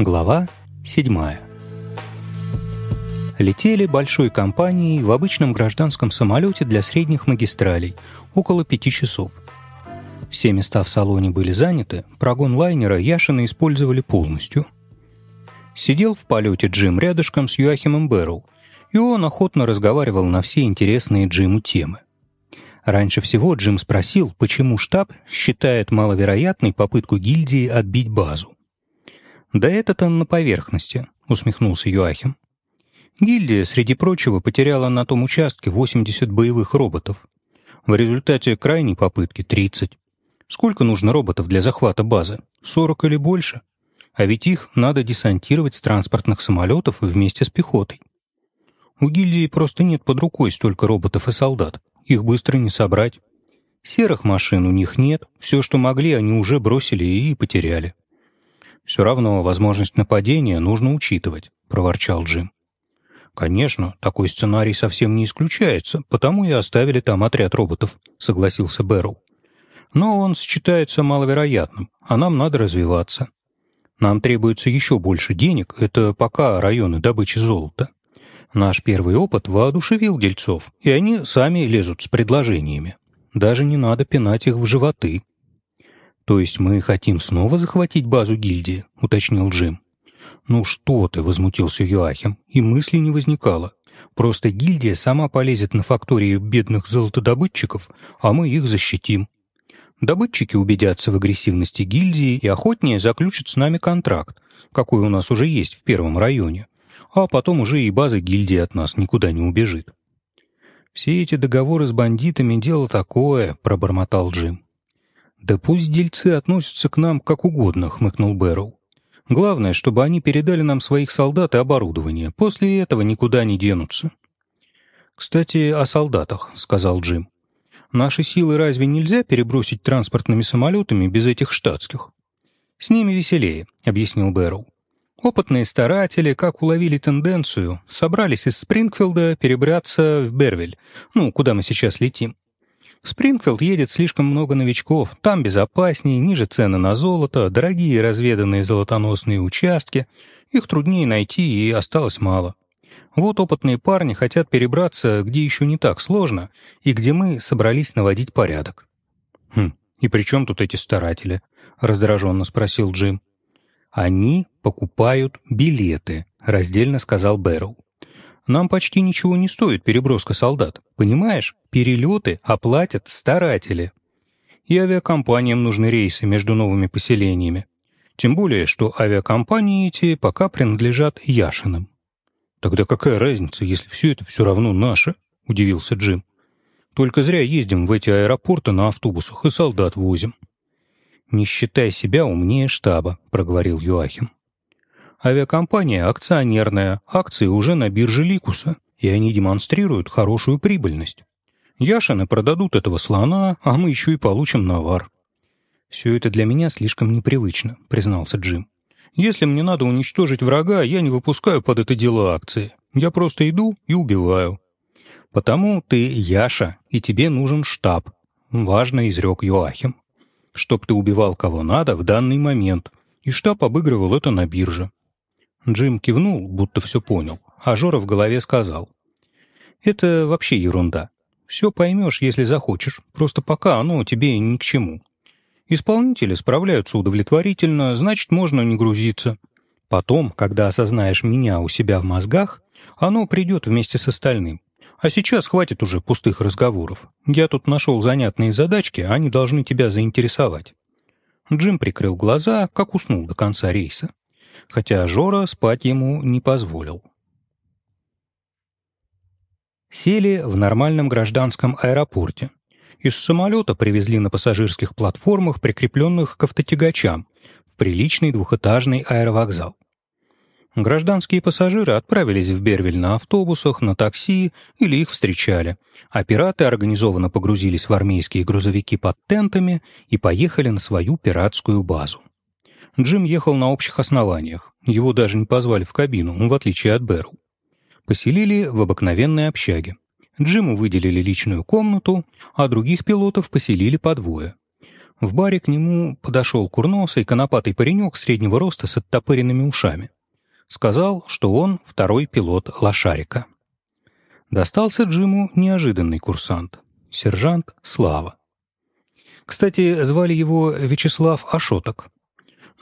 Глава 7. Летели большой компанией в обычном гражданском самолете для средних магистралей, около пяти часов. Все места в салоне были заняты, прогон лайнера Яшина использовали полностью. Сидел в полете Джим рядышком с Юахимом Бэрроу, и он охотно разговаривал на все интересные Джиму темы. Раньше всего Джим спросил, почему штаб считает маловероятной попытку гильдии отбить базу. «Да это-то на поверхности», — усмехнулся Юахим. Гильдия, среди прочего, потеряла на том участке 80 боевых роботов. В результате крайней попытки 30. Сколько нужно роботов для захвата базы? 40 или больше? А ведь их надо десантировать с транспортных самолетов вместе с пехотой. У гильдии просто нет под рукой столько роботов и солдат. Их быстро не собрать. Серых машин у них нет, все, что могли, они уже бросили и потеряли. «Все равно возможность нападения нужно учитывать», — проворчал Джим. «Конечно, такой сценарий совсем не исключается, потому и оставили там отряд роботов», — согласился Бэрроу. «Но он считается маловероятным, а нам надо развиваться. Нам требуется еще больше денег, это пока районы добычи золота. Наш первый опыт воодушевил дельцов, и они сами лезут с предложениями. Даже не надо пинать их в животы, «То есть мы хотим снова захватить базу гильдии?» — уточнил Джим. «Ну что ты!» — возмутился Юахим, и мысли не возникало. «Просто гильдия сама полезет на фактории бедных золотодобытчиков, а мы их защитим. Добытчики убедятся в агрессивности гильдии и охотнее заключат с нами контракт, какой у нас уже есть в первом районе, а потом уже и база гильдии от нас никуда не убежит». «Все эти договоры с бандитами — дело такое», — пробормотал Джим. «Да пусть дельцы относятся к нам как угодно», — хмыкнул Бэрроу. «Главное, чтобы они передали нам своих солдат и оборудование. После этого никуда не денутся». «Кстати, о солдатах», — сказал Джим. «Наши силы разве нельзя перебросить транспортными самолетами без этих штатских?» «С ними веселее», — объяснил Бэрроу. Опытные старатели, как уловили тенденцию, собрались из Спрингфилда перебраться в Бервиль, ну, куда мы сейчас летим. В Спрингфилд едет слишком много новичков, там безопаснее, ниже цены на золото, дорогие разведанные золотоносные участки, их труднее найти и осталось мало. Вот опытные парни хотят перебраться, где еще не так сложно, и где мы собрались наводить порядок. «Хм, и при чем тут эти старатели?» — раздраженно спросил Джим. «Они покупают билеты», — раздельно сказал Бэрроу. Нам почти ничего не стоит переброска солдат. Понимаешь, перелеты оплатят старатели. И авиакомпаниям нужны рейсы между новыми поселениями. Тем более, что авиакомпании эти пока принадлежат Яшинам. «Тогда какая разница, если все это все равно наше?» — удивился Джим. «Только зря ездим в эти аэропорты на автобусах и солдат возим». «Не считай себя умнее штаба», — проговорил Юахим. Авиакомпания акционерная, акции уже на бирже Ликуса, и они демонстрируют хорошую прибыльность. Яшины продадут этого слона, а мы еще и получим навар. «Все это для меня слишком непривычно», — признался Джим. «Если мне надо уничтожить врага, я не выпускаю под это дело акции. Я просто иду и убиваю». «Потому ты Яша, и тебе нужен штаб», — важно изрек Йоахим. «Чтоб ты убивал кого надо в данный момент, и штаб обыгрывал это на бирже. Джим кивнул, будто все понял, а Жора в голове сказал. «Это вообще ерунда. Все поймешь, если захочешь, просто пока оно тебе ни к чему. Исполнители справляются удовлетворительно, значит, можно не грузиться. Потом, когда осознаешь меня у себя в мозгах, оно придет вместе с остальным. А сейчас хватит уже пустых разговоров. Я тут нашел занятные задачки, они должны тебя заинтересовать». Джим прикрыл глаза, как уснул до конца рейса хотя Жора спать ему не позволил. Сели в нормальном гражданском аэропорте. Из самолета привезли на пассажирских платформах, прикрепленных к автотягачам, в приличный двухэтажный аэровокзал. Гражданские пассажиры отправились в Бервиль на автобусах, на такси или их встречали, а пираты организованно погрузились в армейские грузовики под тентами и поехали на свою пиратскую базу. Джим ехал на общих основаниях. Его даже не позвали в кабину, в отличие от Бэру. Поселили в обыкновенной общаге. Джиму выделили личную комнату, а других пилотов поселили по двое. В баре к нему подошел курносый конопатый паренек среднего роста с оттопыренными ушами. Сказал, что он второй пилот лошарика. Достался Джиму неожиданный курсант, сержант Слава. Кстати, звали его Вячеслав Ашоток.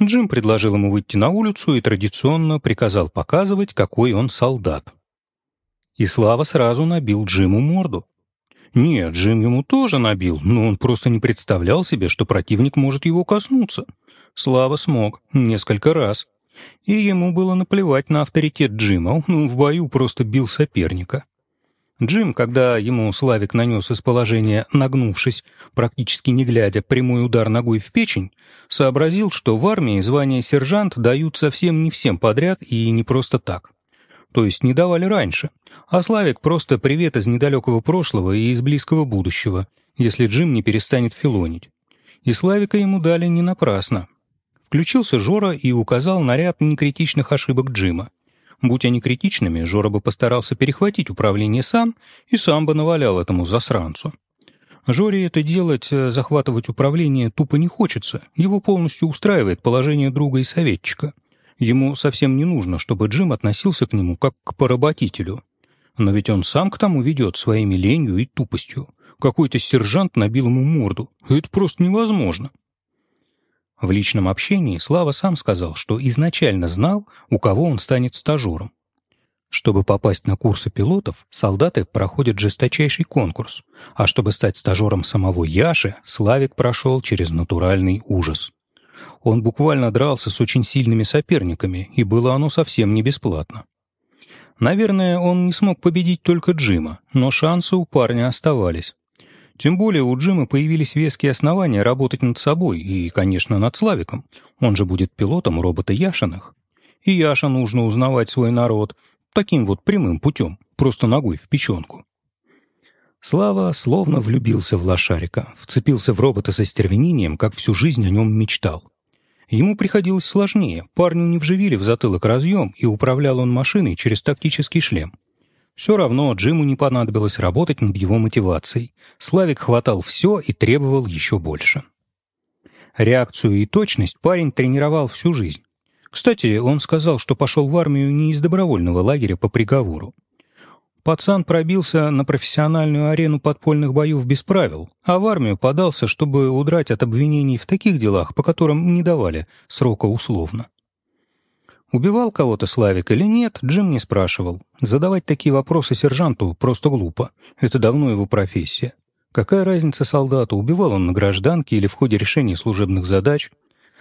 Джим предложил ему выйти на улицу и традиционно приказал показывать, какой он солдат. И Слава сразу набил Джиму морду. Нет, Джим ему тоже набил, но он просто не представлял себе, что противник может его коснуться. Слава смог. Несколько раз. И ему было наплевать на авторитет Джима, он в бою просто бил соперника. Джим, когда ему Славик нанес из положения, нагнувшись, практически не глядя, прямой удар ногой в печень, сообразил, что в армии звание сержант дают совсем не всем подряд и не просто так. То есть не давали раньше. А Славик просто привет из недалекого прошлого и из близкого будущего, если Джим не перестанет филонить. И Славика ему дали не напрасно. Включился Жора и указал на ряд некритичных ошибок Джима. Будь они критичными, Жора бы постарался перехватить управление сам и сам бы навалял этому засранцу. Жоре это делать, э, захватывать управление тупо не хочется, его полностью устраивает положение друга и советчика. Ему совсем не нужно, чтобы Джим относился к нему как к поработителю. Но ведь он сам к тому ведет своими ленью и тупостью. Какой-то сержант набил ему морду. Это просто невозможно. В личном общении Слава сам сказал, что изначально знал, у кого он станет стажером. Чтобы попасть на курсы пилотов, солдаты проходят жесточайший конкурс, а чтобы стать стажером самого Яши, Славик прошел через натуральный ужас. Он буквально дрался с очень сильными соперниками, и было оно совсем не бесплатно. Наверное, он не смог победить только Джима, но шансы у парня оставались. Тем более у Джима появились веские основания работать над собой и, конечно, над Славиком. Он же будет пилотом робота Яшиных. И Яша нужно узнавать свой народ таким вот прямым путем, просто ногой в печенку. Слава словно влюбился в лошарика, вцепился в робота со стервенением, как всю жизнь о нем мечтал. Ему приходилось сложнее, парню не вживили в затылок разъем, и управлял он машиной через тактический шлем. Все равно Джиму не понадобилось работать над его мотивацией. Славик хватал все и требовал еще больше. Реакцию и точность парень тренировал всю жизнь. Кстати, он сказал, что пошел в армию не из добровольного лагеря по приговору. Пацан пробился на профессиональную арену подпольных боев без правил, а в армию подался, чтобы удрать от обвинений в таких делах, по которым не давали срока условно. Убивал кого-то Славик или нет, Джим не спрашивал. Задавать такие вопросы сержанту просто глупо. Это давно его профессия. Какая разница солдату, убивал он на гражданке или в ходе решения служебных задач?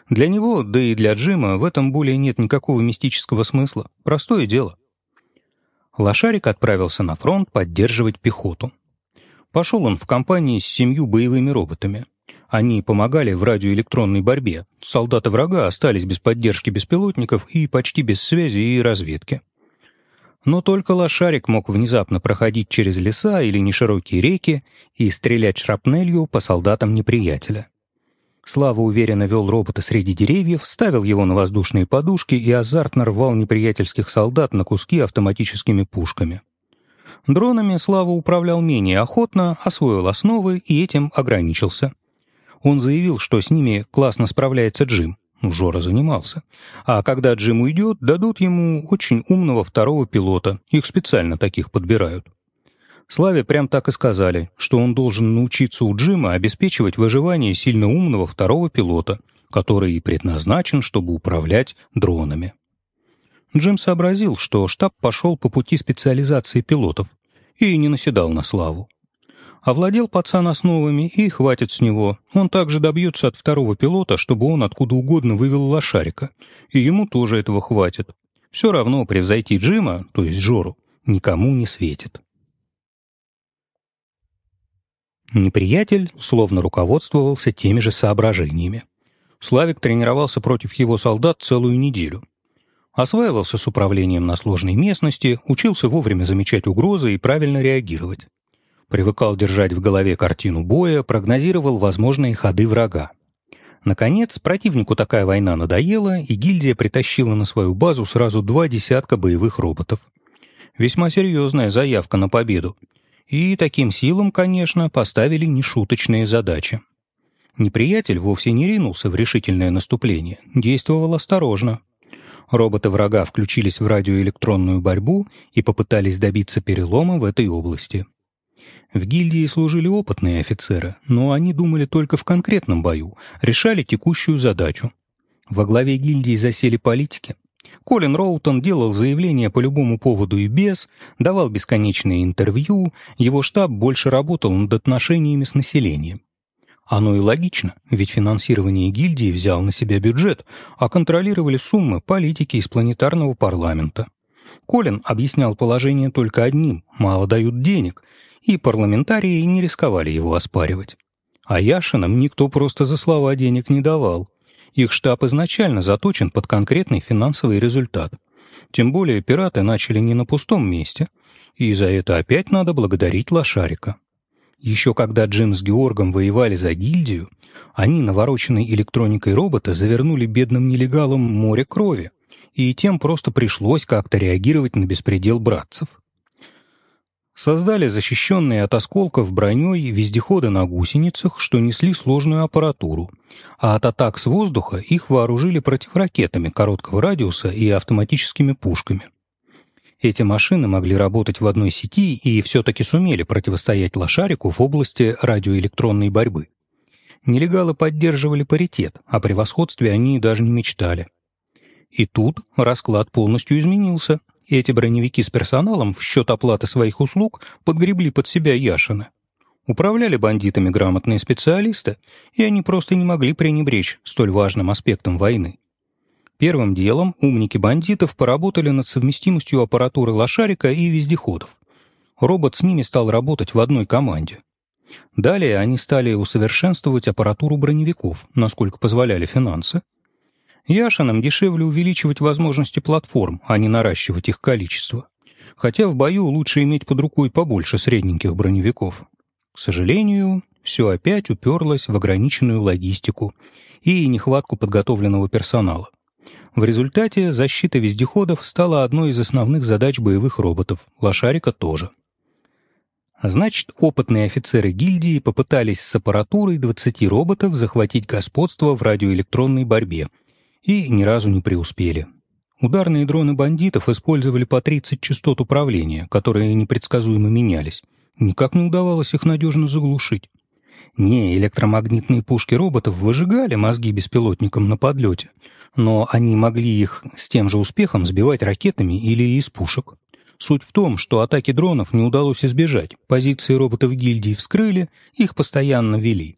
Для него, да и для Джима, в этом более нет никакого мистического смысла. Простое дело. Лошарик отправился на фронт поддерживать пехоту. Пошел он в компании с семью боевыми роботами. Они помогали в радиоэлектронной борьбе. Солдаты врага остались без поддержки беспилотников и почти без связи и разведки. Но только лошарик мог внезапно проходить через леса или неширокие реки и стрелять шрапнелью по солдатам неприятеля. Слава уверенно вел робота среди деревьев, ставил его на воздушные подушки и азартно рвал неприятельских солдат на куски автоматическими пушками. Дронами Слава управлял менее охотно, освоил основы и этим ограничился. Он заявил, что с ними классно справляется Джим. Жора занимался. А когда Джим уйдет, дадут ему очень умного второго пилота. Их специально таких подбирают. Славе прям так и сказали, что он должен научиться у Джима обеспечивать выживание сильно умного второго пилота, который и предназначен, чтобы управлять дронами. Джим сообразил, что штаб пошел по пути специализации пилотов и не наседал на Славу. Овладел пацан основами, и хватит с него. Он также добьется от второго пилота, чтобы он откуда угодно вывел лошарика. И ему тоже этого хватит. Все равно превзойти Джима, то есть Жору, никому не светит. Неприятель словно руководствовался теми же соображениями. Славик тренировался против его солдат целую неделю. Осваивался с управлением на сложной местности, учился вовремя замечать угрозы и правильно реагировать привыкал держать в голове картину боя, прогнозировал возможные ходы врага. Наконец, противнику такая война надоела, и гильдия притащила на свою базу сразу два десятка боевых роботов. Весьма серьезная заявка на победу. И таким силам, конечно, поставили нешуточные задачи. Неприятель вовсе не ринулся в решительное наступление, действовал осторожно. Роботы врага включились в радиоэлектронную борьбу и попытались добиться перелома в этой области. В гильдии служили опытные офицеры, но они думали только в конкретном бою, решали текущую задачу. Во главе гильдии засели политики. Колин Роутон делал заявления по любому поводу и без, давал бесконечные интервью, его штаб больше работал над отношениями с населением. Оно и логично, ведь финансирование гильдии взял на себя бюджет, а контролировали суммы политики из планетарного парламента. Колин объяснял положение только одним – мало дают денег, и парламентарии не рисковали его оспаривать. А Яшинам никто просто за слова денег не давал. Их штаб изначально заточен под конкретный финансовый результат. Тем более пираты начали не на пустом месте, и за это опять надо благодарить Лошарика. Еще когда Джим с Георгом воевали за гильдию, они, навороченной электроникой робота, завернули бедным нелегалам море крови, и тем просто пришлось как-то реагировать на беспредел братцев. Создали защищенные от осколков броней вездеходы на гусеницах, что несли сложную аппаратуру, а от атак с воздуха их вооружили противоракетами короткого радиуса и автоматическими пушками. Эти машины могли работать в одной сети и все-таки сумели противостоять лошарику в области радиоэлектронной борьбы. Нелегалы поддерживали паритет, о превосходстве они даже не мечтали. И тут расклад полностью изменился. Эти броневики с персоналом в счет оплаты своих услуг подгребли под себя Яшина. Управляли бандитами грамотные специалисты, и они просто не могли пренебречь столь важным аспектом войны. Первым делом умники бандитов поработали над совместимостью аппаратуры лошарика и вездеходов. Робот с ними стал работать в одной команде. Далее они стали усовершенствовать аппаратуру броневиков, насколько позволяли финансы. Яшинам дешевле увеличивать возможности платформ, а не наращивать их количество. Хотя в бою лучше иметь под рукой побольше средненьких броневиков. К сожалению, все опять уперлось в ограниченную логистику и нехватку подготовленного персонала. В результате защита вездеходов стала одной из основных задач боевых роботов, лошарика тоже. Значит, опытные офицеры гильдии попытались с аппаратурой 20 роботов захватить господство в радиоэлектронной борьбе и ни разу не преуспели. Ударные дроны бандитов использовали по 30 частот управления, которые непредсказуемо менялись. Никак не удавалось их надежно заглушить. Не, электромагнитные пушки роботов выжигали мозги беспилотникам на подлете, но они могли их с тем же успехом сбивать ракетами или из пушек. Суть в том, что атаки дронов не удалось избежать, позиции роботов гильдии вскрыли, их постоянно вели.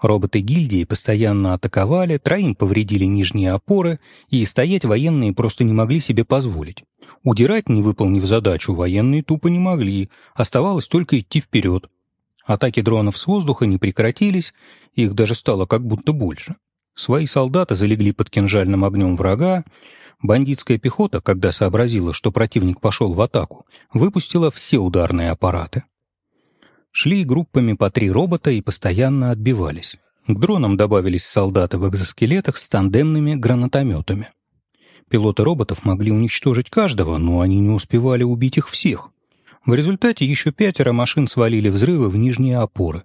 Роботы гильдии постоянно атаковали, троим повредили нижние опоры, и стоять военные просто не могли себе позволить. Удирать, не выполнив задачу, военные тупо не могли, оставалось только идти вперед. Атаки дронов с воздуха не прекратились, их даже стало как будто больше. Свои солдаты залегли под кинжальным огнем врага. Бандитская пехота, когда сообразила, что противник пошел в атаку, выпустила все ударные аппараты. Шли группами по три робота и постоянно отбивались. К дронам добавились солдаты в экзоскелетах с тандемными гранатометами. Пилоты роботов могли уничтожить каждого, но они не успевали убить их всех. В результате еще пятеро машин свалили взрывы в нижние опоры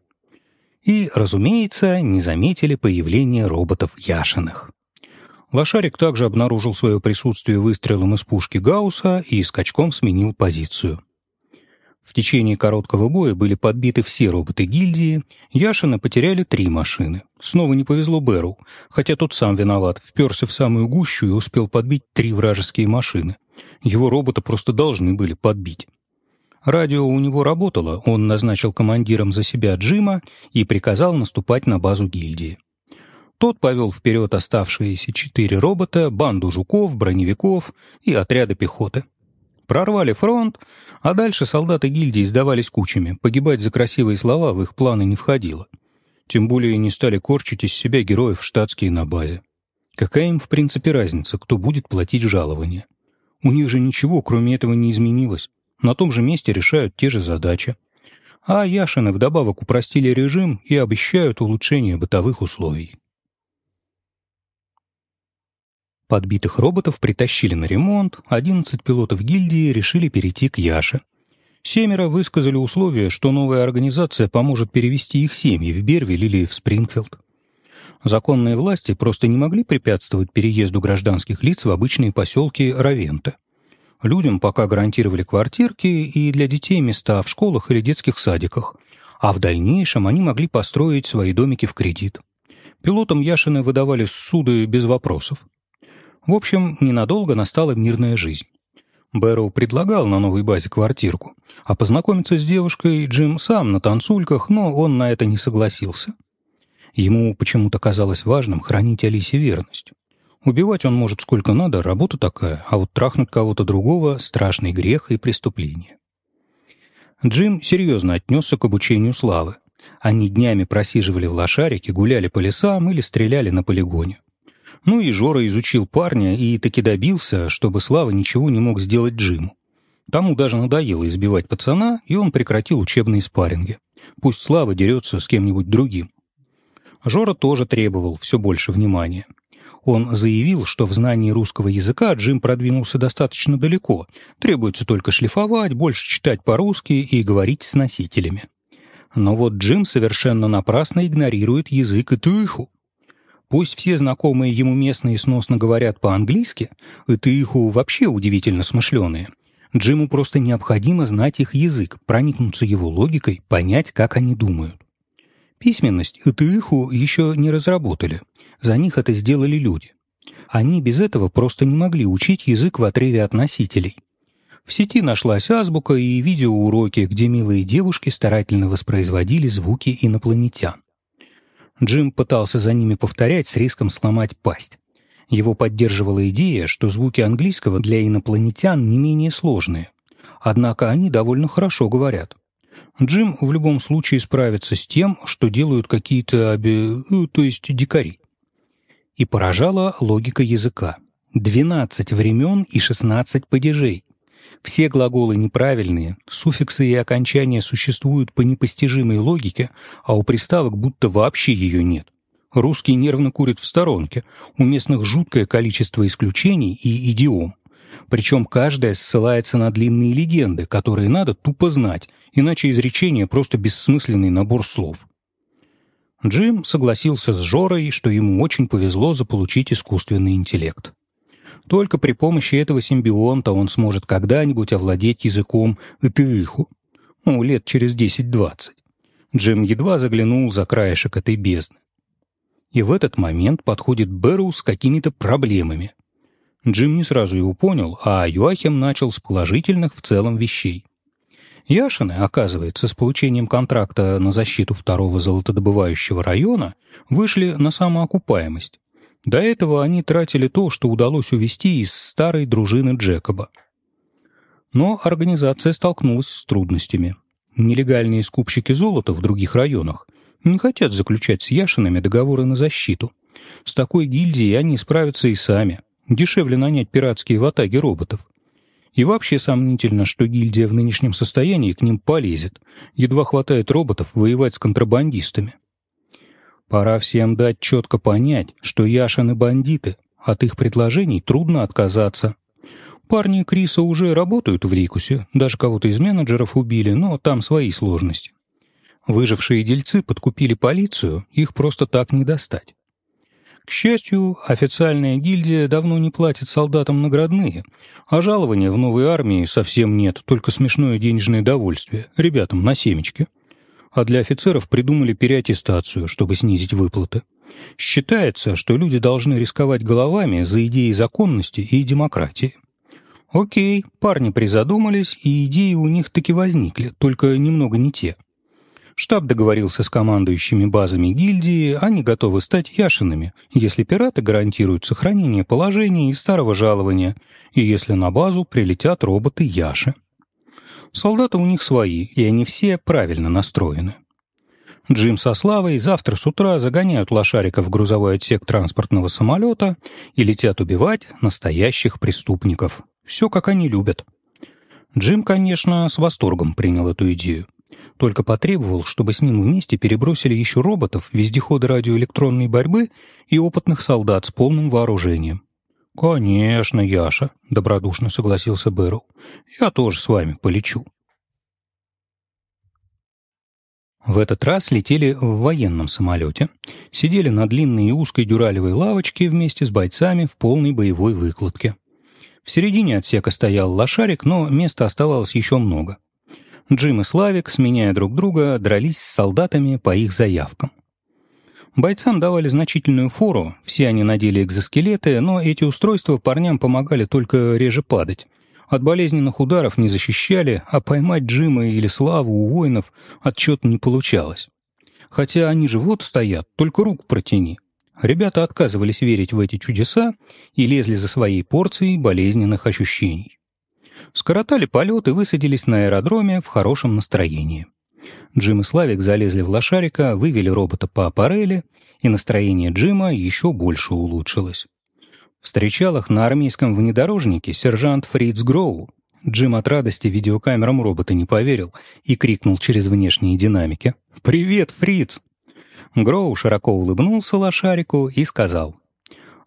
и, разумеется, не заметили появления роботов Яшиных. Лошарик также обнаружил свое присутствие выстрелом из пушки Гаусса и скачком сменил позицию. В течение короткого боя были подбиты все роботы гильдии, Яшины потеряли три машины. Снова не повезло Бэру, хотя тот сам виноват, вперся в самую гущу и успел подбить три вражеские машины. Его робота просто должны были подбить. Радио у него работало, он назначил командиром за себя Джима и приказал наступать на базу гильдии. Тот повел вперед оставшиеся четыре робота, банду жуков, броневиков и отряды пехоты. Прорвали фронт, а дальше солдаты гильдии сдавались кучами, погибать за красивые слова в их планы не входило. Тем более не стали корчить из себя героев штатские на базе. Какая им в принципе разница, кто будет платить жалования? У них же ничего, кроме этого, не изменилось на том же месте решают те же задачи. А Яшины вдобавок упростили режим и обещают улучшение бытовых условий. Подбитых роботов притащили на ремонт, 11 пилотов гильдии решили перейти к Яше. Семеро высказали условие, что новая организация поможет перевести их семьи в Бервиль или в Спрингфилд. Законные власти просто не могли препятствовать переезду гражданских лиц в обычные поселки Равента. Людям пока гарантировали квартирки и для детей места в школах или детских садиках, а в дальнейшем они могли построить свои домики в кредит. Пилотам Яшины выдавали суды без вопросов. В общем, ненадолго настала мирная жизнь. Бэрроу предлагал на новой базе квартирку, а познакомиться с девушкой Джим сам на танцульках, но он на это не согласился. Ему почему-то казалось важным хранить Алисе верность. Убивать он может сколько надо, работа такая, а вот трахнуть кого-то другого — страшный грех и преступление. Джим серьезно отнесся к обучению Славы. Они днями просиживали в лошарике, гуляли по лесам или стреляли на полигоне. Ну и Жора изучил парня и таки добился, чтобы Слава ничего не мог сделать Джиму. Тому даже надоело избивать пацана, и он прекратил учебные спарринги. Пусть Слава дерется с кем-нибудь другим. Жора тоже требовал все больше внимания. Он заявил, что в знании русского языка Джим продвинулся достаточно далеко, требуется только шлифовать, больше читать по-русски и говорить с носителями. Но вот Джим совершенно напрасно игнорирует язык и тыху. Пусть все знакомые ему местные сносно говорят по-английски, и их вообще удивительно смышленые. Джиму просто необходимо знать их язык, проникнуться его логикой, понять, как они думают. Письменность и тыиху еще не разработали. За них это сделали люди. Они без этого просто не могли учить язык в отрыве от носителей. В сети нашлась азбука и видеоуроки, где милые девушки старательно воспроизводили звуки инопланетян. Джим пытался за ними повторять с риском сломать пасть. Его поддерживала идея, что звуки английского для инопланетян не менее сложные. Однако они довольно хорошо говорят. Джим в любом случае справится с тем, что делают какие-то оби... Э, то есть дикари. И поражала логика языка. 12 времен и 16 падежей. Все глаголы неправильные, суффиксы и окончания существуют по непостижимой логике, а у приставок будто вообще ее нет. Русский нервно курит в сторонке, у местных жуткое количество исключений и идиом. Причем каждая ссылается на длинные легенды, которые надо тупо знать, иначе изречение просто бессмысленный набор слов. Джим согласился с Жорой, что ему очень повезло заполучить искусственный интеллект. Только при помощи этого симбионта он сможет когда-нибудь овладеть языком Итыиху. Ну, лет через 10-20. Джим едва заглянул за краешек этой бездны. И в этот момент подходит Бэрроу с какими-то проблемами. Джим не сразу его понял, а Юахим начал с положительных в целом вещей. Яшины, оказывается, с получением контракта на защиту второго золотодобывающего района вышли на самоокупаемость. До этого они тратили то, что удалось увести из старой дружины Джекоба. Но организация столкнулась с трудностями. Нелегальные скупщики золота в других районах не хотят заключать с Яшинами договоры на защиту. С такой гильдией они справятся и сами. Дешевле нанять пиратские ватаги роботов. И вообще сомнительно, что гильдия в нынешнем состоянии к ним полезет. Едва хватает роботов воевать с контрабандистами. Пора всем дать четко понять, что Яшины бандиты, от их предложений трудно отказаться. Парни Криса уже работают в Рикусе, даже кого-то из менеджеров убили, но там свои сложности. Выжившие дельцы подкупили полицию, их просто так не достать. К счастью, официальная гильдия давно не платит солдатам наградные, а жалования в новой армии совсем нет, только смешное денежное довольствие, ребятам на семечке а для офицеров придумали переаттестацию, чтобы снизить выплаты. Считается, что люди должны рисковать головами за идеи законности и демократии. Окей, парни призадумались, и идеи у них таки возникли, только немного не те. Штаб договорился с командующими базами гильдии, они готовы стать Яшинами, если пираты гарантируют сохранение положения и старого жалования, и если на базу прилетят роботы Яши. Солдаты у них свои, и они все правильно настроены. Джим со Славой завтра с утра загоняют лошарика в грузовой отсек транспортного самолета и летят убивать настоящих преступников. Все, как они любят. Джим, конечно, с восторгом принял эту идею. Только потребовал, чтобы с ним вместе перебросили еще роботов, вездеходы радиоэлектронной борьбы и опытных солдат с полным вооружением. «Конечно, Яша», — добродушно согласился Бэрроу. «Я тоже с вами полечу». В этот раз летели в военном самолете, сидели на длинной и узкой дюралевой лавочке вместе с бойцами в полной боевой выкладке. В середине отсека стоял лошарик, но места оставалось еще много. Джим и Славик, сменяя друг друга, дрались с солдатами по их заявкам. Бойцам давали значительную фору, все они надели экзоскелеты, но эти устройства парням помогали только реже падать. От болезненных ударов не защищали, а поймать Джима или Славу у воинов отчет не получалось. Хотя они же вот стоят, только руку протяни. Ребята отказывались верить в эти чудеса и лезли за своей порцией болезненных ощущений. Скоротали полет и высадились на аэродроме в хорошем настроении. Джим и Славик залезли в лошарика, вывели робота по аппарели, и настроение Джима еще больше улучшилось. Встречал их на армейском внедорожнике сержант Фриц Гроу. Джим от радости видеокамерам робота не поверил и крикнул через внешние динамики. «Привет, Фриц!» Гроу широко улыбнулся лошарику и сказал.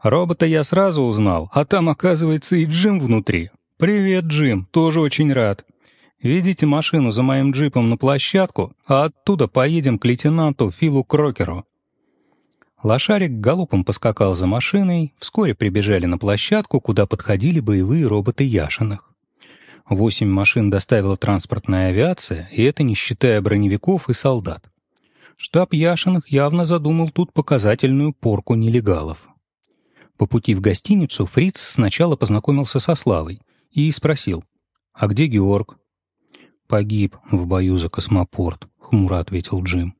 «Робота я сразу узнал, а там, оказывается, и Джим внутри. Привет, Джим, тоже очень рад. Ведите машину за моим джипом на площадку, а оттуда поедем к лейтенанту Филу Крокеру». Лошарик галопом поскакал за машиной, вскоре прибежали на площадку, куда подходили боевые роботы Яшиных. Восемь машин доставила транспортная авиация, и это не считая броневиков и солдат. Штаб Яшиных явно задумал тут показательную порку нелегалов. По пути в гостиницу Фриц сначала познакомился со Славой и спросил, «А где Георг?» «Погиб в бою за космопорт», — хмуро ответил Джим.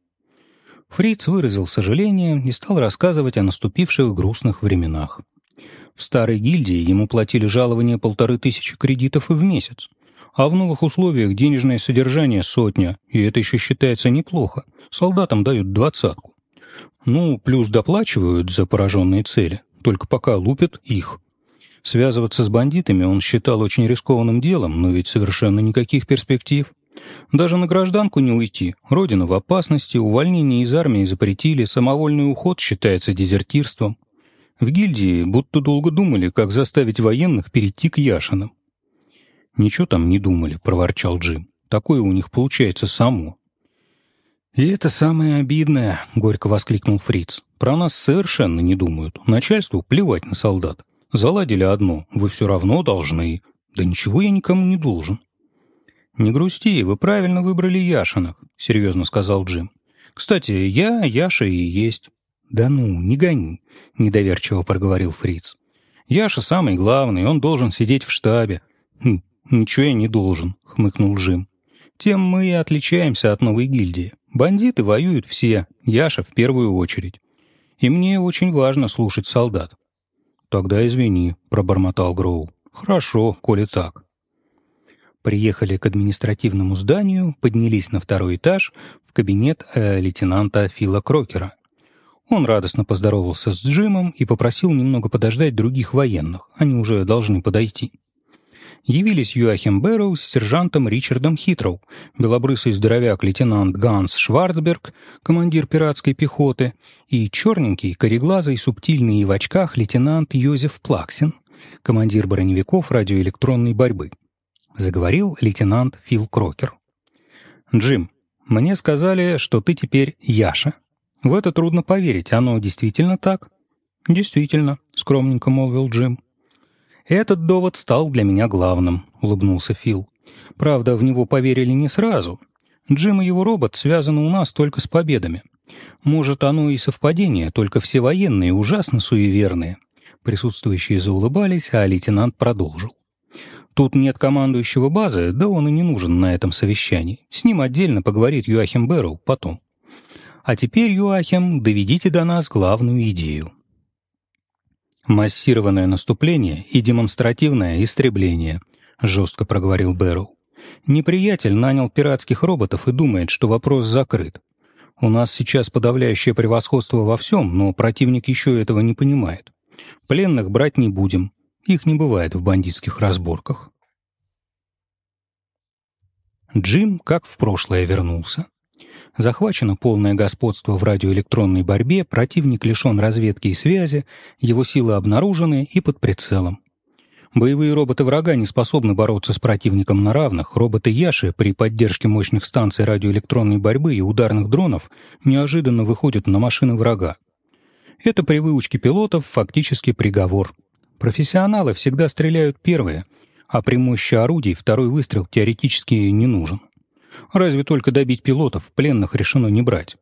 Фриц выразил сожаление и стал рассказывать о наступивших грустных временах. В старой гильдии ему платили жалование полторы тысячи кредитов и в месяц, а в новых условиях денежное содержание сотня, и это еще считается неплохо. Солдатам дают двадцатку. Ну, плюс доплачивают за пораженные цели, только пока лупят их. Связываться с бандитами он считал очень рискованным делом, но ведь совершенно никаких перспектив. Даже на гражданку не уйти, родина в опасности, увольнение из армии запретили, самовольный уход считается дезертирством. В гильдии будто долго думали, как заставить военных перейти к Яшинам. «Ничего там не думали», — проворчал Джим. «Такое у них получается само». «И это самое обидное», — горько воскликнул Фриц. «Про нас совершенно не думают. Начальству плевать на солдат. Заладили одно, вы все равно должны. Да ничего я никому не должен». «Не грусти, вы правильно выбрали Яшиных», — серьезно сказал Джим. «Кстати, я Яша и есть». «Да ну, не гони», — недоверчиво проговорил Фриц. «Яша самый главный, он должен сидеть в штабе». «Хм, ничего я не должен», — хмыкнул Джим. «Тем мы и отличаемся от новой гильдии. Бандиты воюют все, Яша в первую очередь. И мне очень важно слушать солдат». «Тогда извини», — пробормотал Гроу. «Хорошо, коли так». Приехали к административному зданию, поднялись на второй этаж в кабинет э, лейтенанта Фила Крокера. Он радостно поздоровался с Джимом и попросил немного подождать других военных, они уже должны подойти. Явились Юахим Бэрроу с сержантом Ричардом Хитроу, белобрысый здоровяк лейтенант Ганс Шварцберг, командир пиратской пехоты, и черненький, кореглазый, субтильный и в очках лейтенант Йозеф Плаксин, командир броневиков радиоэлектронной борьбы. — заговорил лейтенант Фил Крокер. «Джим, мне сказали, что ты теперь Яша. В это трудно поверить, оно действительно так?» «Действительно», — скромненько молвил Джим. «Этот довод стал для меня главным», — улыбнулся Фил. «Правда, в него поверили не сразу. Джим и его робот связаны у нас только с победами. Может, оно и совпадение, только все военные ужасно суеверные». Присутствующие заулыбались, а лейтенант продолжил. Тут нет командующего базы, да он и не нужен на этом совещании. С ним отдельно поговорит Юахим Бэрроу потом. А теперь, Юахим, доведите до нас главную идею. «Массированное наступление и демонстративное истребление», — жестко проговорил Бэрроу. «Неприятель нанял пиратских роботов и думает, что вопрос закрыт. У нас сейчас подавляющее превосходство во всем, но противник еще этого не понимает. Пленных брать не будем, их не бывает в бандитских разборках. Джим, как в прошлое, вернулся. Захвачено полное господство в радиоэлектронной борьбе, противник лишен разведки и связи, его силы обнаружены и под прицелом. Боевые роботы врага не способны бороться с противником на равных. Роботы Яши при поддержке мощных станций радиоэлектронной борьбы и ударных дронов неожиданно выходят на машины врага. Это при выучке пилотов фактически приговор. Профессионалы всегда стреляют первые, а при мощи орудий второй выстрел теоретически не нужен. Разве только добить пилотов, пленных решено не брать.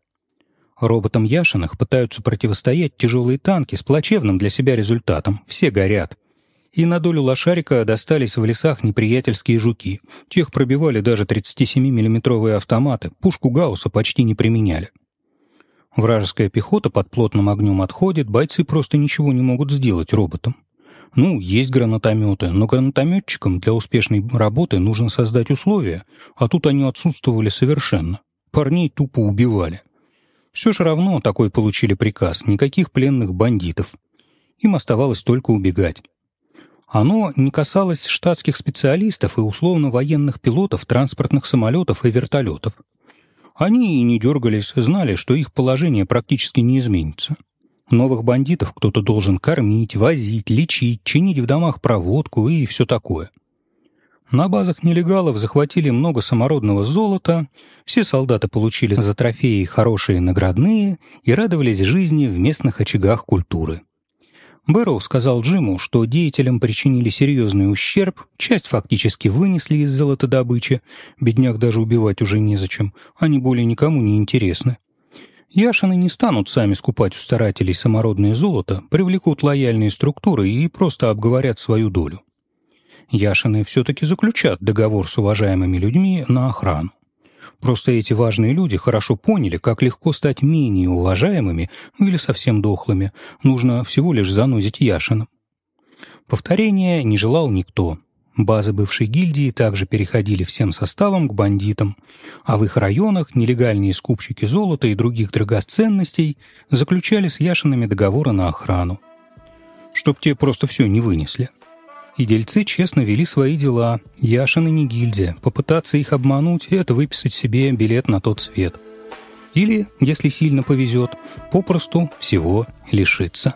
Роботам Яшиных пытаются противостоять тяжелые танки с плачевным для себя результатом. Все горят. И на долю лошарика достались в лесах неприятельские жуки. Тех пробивали даже 37 миллиметровые автоматы, пушку Гаусса почти не применяли. Вражеская пехота под плотным огнем отходит, бойцы просто ничего не могут сделать роботам. Ну, есть гранатометы, но гранатометчикам для успешной работы нужно создать условия, а тут они отсутствовали совершенно. Парней тупо убивали. Все же равно такой получили приказ, никаких пленных бандитов. Им оставалось только убегать. Оно не касалось штатских специалистов и условно-военных пилотов транспортных самолетов и вертолетов. Они и не дергались, знали, что их положение практически не изменится. Новых бандитов кто-то должен кормить, возить, лечить, чинить в домах проводку и все такое. На базах нелегалов захватили много самородного золота, все солдаты получили за трофеи хорошие наградные и радовались жизни в местных очагах культуры. Бэрроу сказал Джиму, что деятелям причинили серьезный ущерб, часть фактически вынесли из золотодобычи, бедняк даже убивать уже незачем, они более никому не интересны. Яшины не станут сами скупать у старателей самородное золото, привлекут лояльные структуры и просто обговорят свою долю. Яшины все-таки заключат договор с уважаемыми людьми на охрану. Просто эти важные люди хорошо поняли, как легко стать менее уважаемыми или совсем дохлыми. Нужно всего лишь занозить Яшином. Повторения не желал никто. Базы бывшей гильдии также переходили всем составом к бандитам, а в их районах нелегальные скупщики золота и других драгоценностей заключали с Яшинами договоры на охрану. Чтоб те просто все не вынесли и дельцы честно вели свои дела. Яшин и не гильдия. Попытаться их обмануть — это выписать себе билет на тот свет. Или, если сильно повезет, попросту всего лишиться.